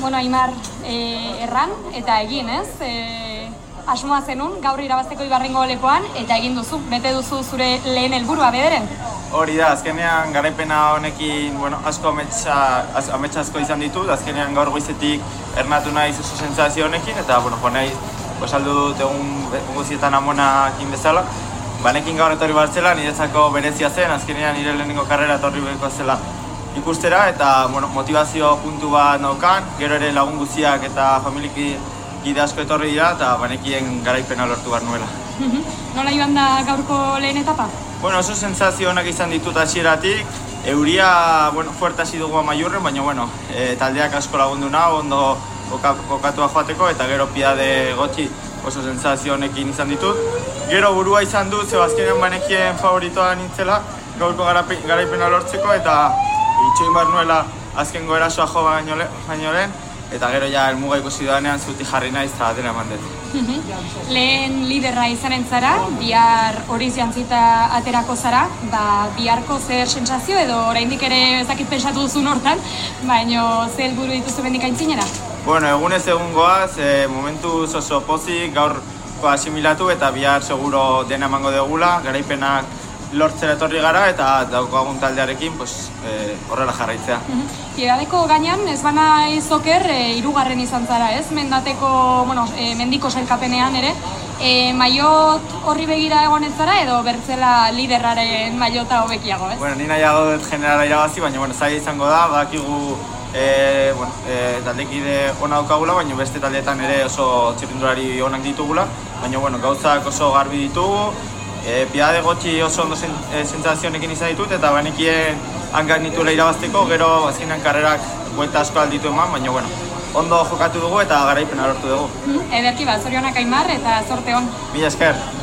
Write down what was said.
bueno, Aimar e, erran eta egin, ez? E, asmoa zenun, gaur irabazteko ibarrengo lepoan, eta egin duzu, bete duzu zure lehen helburua bederen. Hori da, azkenean garaipena honekin, bueno, asko ametsa, az, ametsa asko izan ditut, azkenean gaur goizetik ernatu nahi zuzu sensazio honekin, eta, bueno, jo nahi, pues, aldu dut egun, guzietan amonakin bezala. Banekin gaur etorri bartzela, niretzako berezia zen, azkenean nire lehenengo karrera etorri behiko zela ikustera, eta, bueno, motivazio puntu bat naukan, gero ere lagun guztiak eta familiki gide asko etorri dira, eta banekien garaipena lortu behar nuela. Nola joan da gaurko lehen etapa? Bueno, oso sensazio onak izan ditut hasieratik. Euria, bueno, fuerte hasi dugu amaiurren, baina, bueno, e, taldeak asko lagundu nahu, ondo koka, kokatua joateko, eta gero piade gotxi oso sensazio honekin izan ditut. Gero burua izan dut, zebazkenean banekien favoritoa nintzela, gaurko garaipena lortzeko, eta itxoin behar nuela azkengo erasoa jo baino, baino lehen, eta gero ja elmuga ikusi doanean zuti jarri naiz eta dena eman dut. Lehen liderra izanen zara, bihar hori jantzita aterako zara, ba, biharko zer sentsazio edo oraindik ere ezakit pensatu duzun hortan, baino zer helburu dituzu bendik aintzinera? Bueno, egunez egun goaz, e, momentu oso pozik, gaur asimilatu eta bihar seguro dena emango degula, garaipenak lortzera etorri gara eta daukagun taldearekin pues, e, horrela jarraitzea. Piedadeko gainean, ez bana izoker, e, irugarren izan zara, ez? Mendateko, bueno, e, mendiko sailkapenean ere. E, maiot horri begira egon ez zara edo bertzela liderraren maiota hobekiago, ez? Bueno, ni nahiago dut generala irabazi, baina bueno, zaila izango da, badakigu e, bueno, e, taldekide ona daukagula, baina beste taldeetan ere oso txirrindulari onak ditugula, baina bueno, gauzak oso garbi ditugu, e, piade gotxi oso ondo zen, e, izan ditut, eta banekien hangan nituela irabazteko, gero azkenean karrerak buelta asko alditu eman, baina bueno, ondo jokatu dugu eta garaipena lortu dugu. Ederki bat, zorionak aimar eta zorte hon. Mila esker!